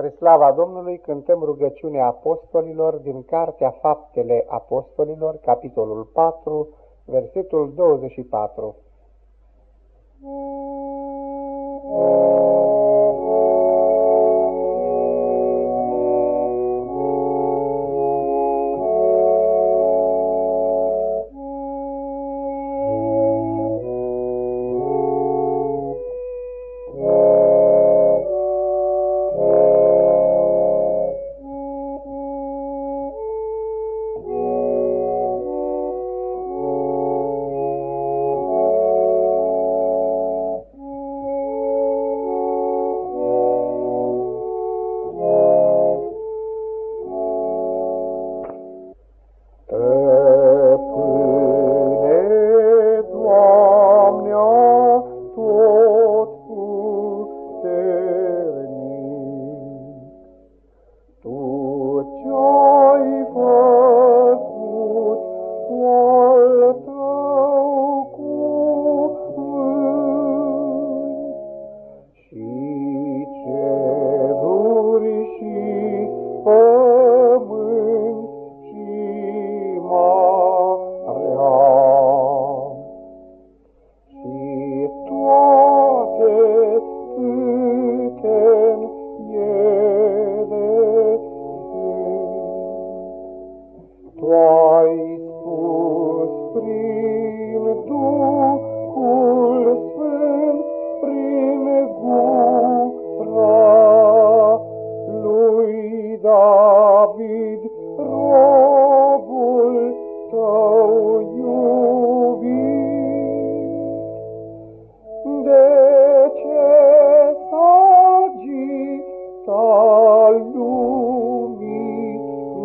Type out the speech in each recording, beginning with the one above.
Spre slava Domnului cântăm rugăciunea apostolilor din Cartea Faptele Apostolilor, capitolul 4, versetul 24.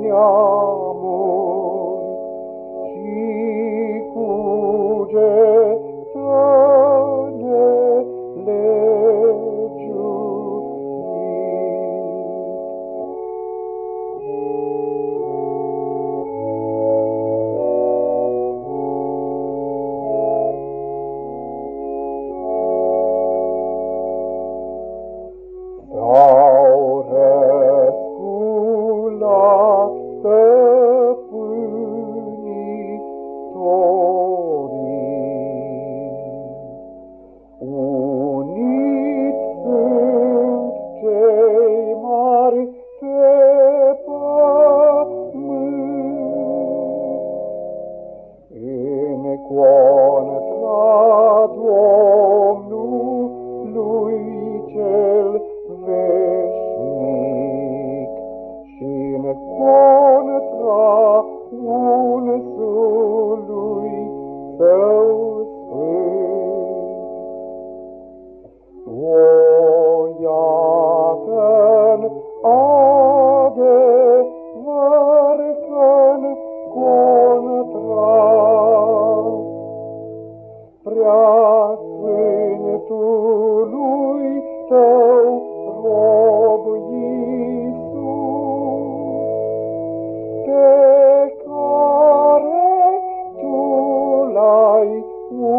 Señor.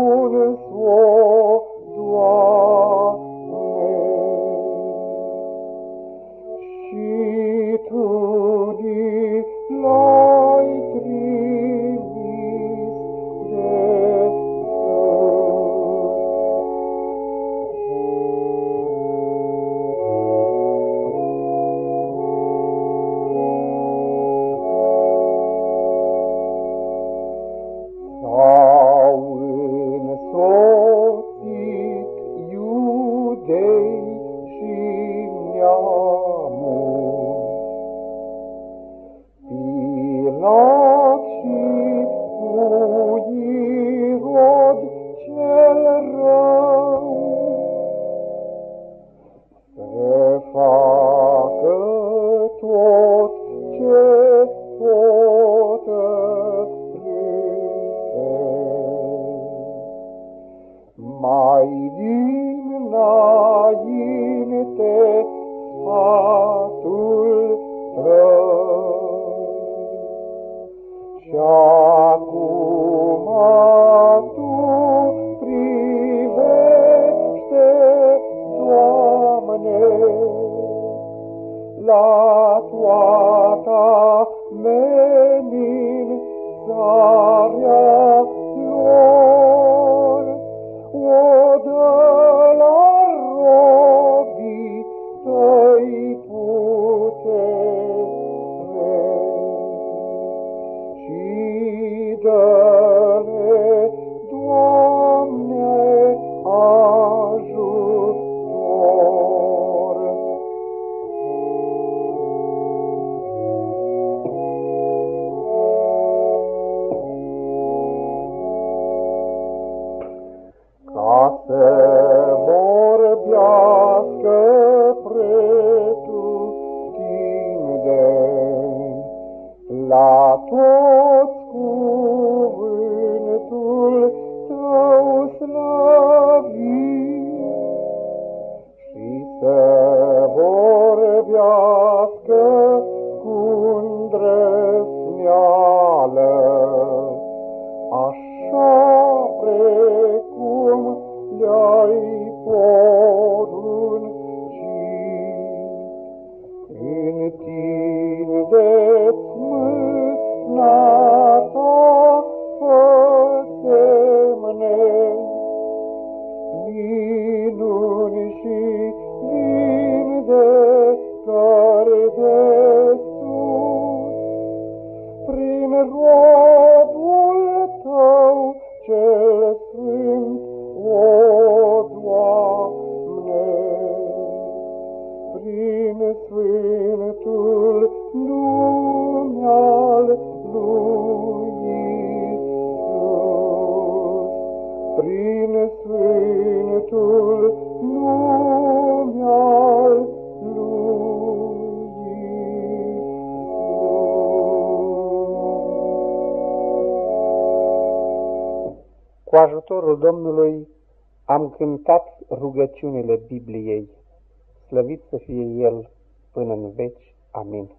sohnes toată menințarea lor. O de la robii tăi Cu ajutorul Domnului am cântat rugăciunile Bibliei. Slăvit să fie El până în veci. Amin.